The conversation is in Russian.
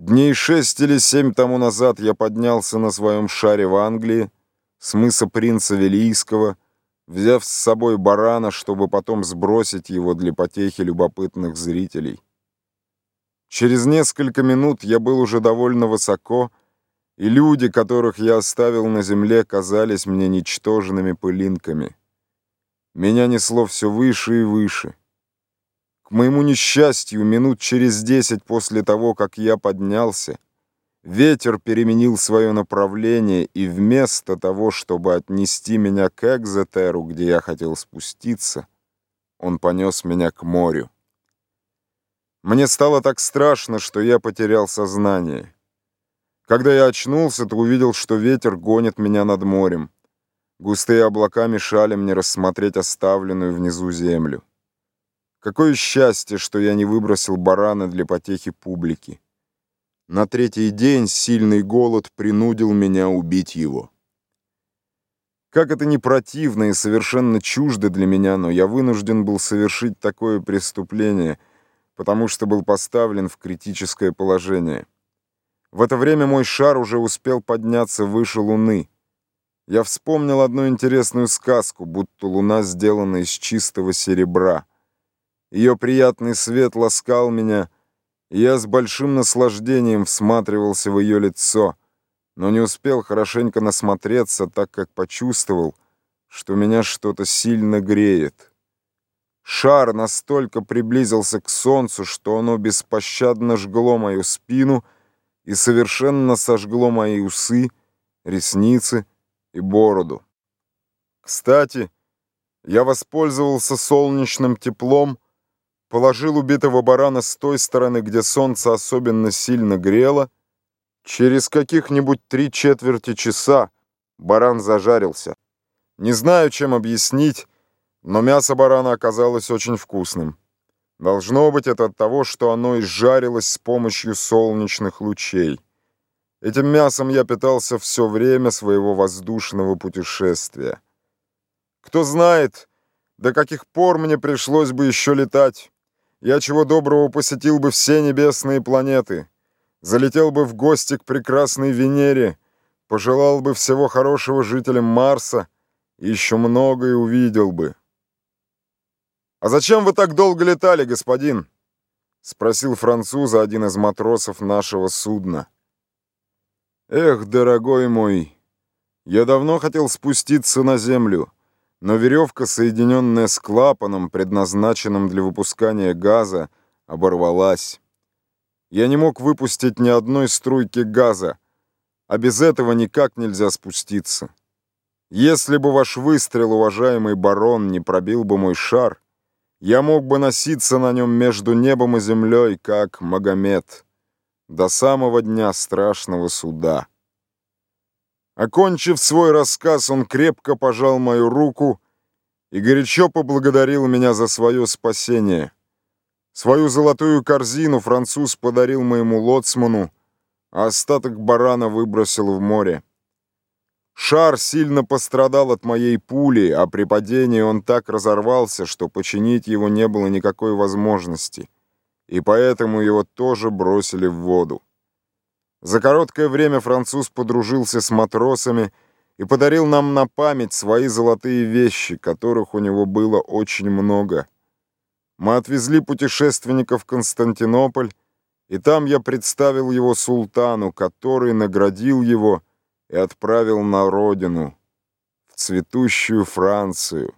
Дней шесть или семь тому назад я поднялся на своем шаре в Англии с мыса принца Велийского, взяв с собой барана, чтобы потом сбросить его для потехи любопытных зрителей. Через несколько минут я был уже довольно высоко, и люди, которых я оставил на земле, казались мне ничтожными пылинками. Меня несло все выше и выше. К моему несчастью, минут через десять после того, как я поднялся, ветер переменил свое направление, и вместо того, чтобы отнести меня к Экзетеру, где я хотел спуститься, он понес меня к морю. Мне стало так страшно, что я потерял сознание. Когда я очнулся, то увидел, что ветер гонит меня над морем. Густые облака мешали мне рассмотреть оставленную внизу землю. Какое счастье, что я не выбросил барана для потехи публики. На третий день сильный голод принудил меня убить его. Как это не противно и совершенно чуждо для меня, но я вынужден был совершить такое преступление, потому что был поставлен в критическое положение. В это время мой шар уже успел подняться выше луны. Я вспомнил одну интересную сказку, будто луна сделана из чистого серебра. Ее приятный свет ласкал меня, и я с большим наслаждением всматривался в ее лицо, но не успел хорошенько насмотреться, так как почувствовал, что меня что-то сильно греет. Шар настолько приблизился к солнцу, что оно беспощадно жгло мою спину и совершенно сожгло мои усы, ресницы и бороду. Кстати, я воспользовался солнечным теплом, положил убитого барана с той стороны, где солнце особенно сильно грело. Через каких-нибудь три четверти часа баран зажарился. Не знаю, чем объяснить, но мясо барана оказалось очень вкусным. Должно быть это от того, что оно изжарилось с помощью солнечных лучей. Этим мясом я питался все время своего воздушного путешествия. Кто знает, до каких пор мне пришлось бы еще летать я чего доброго посетил бы все небесные планеты, залетел бы в гости к прекрасной Венере, пожелал бы всего хорошего жителям Марса и еще многое увидел бы. «А зачем вы так долго летали, господин?» — спросил француза один из матросов нашего судна. «Эх, дорогой мой, я давно хотел спуститься на землю» но веревка, соединенная с клапаном, предназначенным для выпускания газа, оборвалась. Я не мог выпустить ни одной струйки газа, а без этого никак нельзя спуститься. Если бы ваш выстрел, уважаемый барон, не пробил бы мой шар, я мог бы носиться на нем между небом и землей, как Магомед, до самого дня страшного суда. Окончив свой рассказ, он крепко пожал мою руку и горячо поблагодарил меня за свое спасение. Свою золотую корзину француз подарил моему лоцману, а остаток барана выбросил в море. Шар сильно пострадал от моей пули, а при падении он так разорвался, что починить его не было никакой возможности, и поэтому его тоже бросили в воду. За короткое время француз подружился с матросами и подарил нам на память свои золотые вещи, которых у него было очень много. Мы отвезли путешественника в Константинополь, и там я представил его султану, который наградил его и отправил на родину, в цветущую Францию.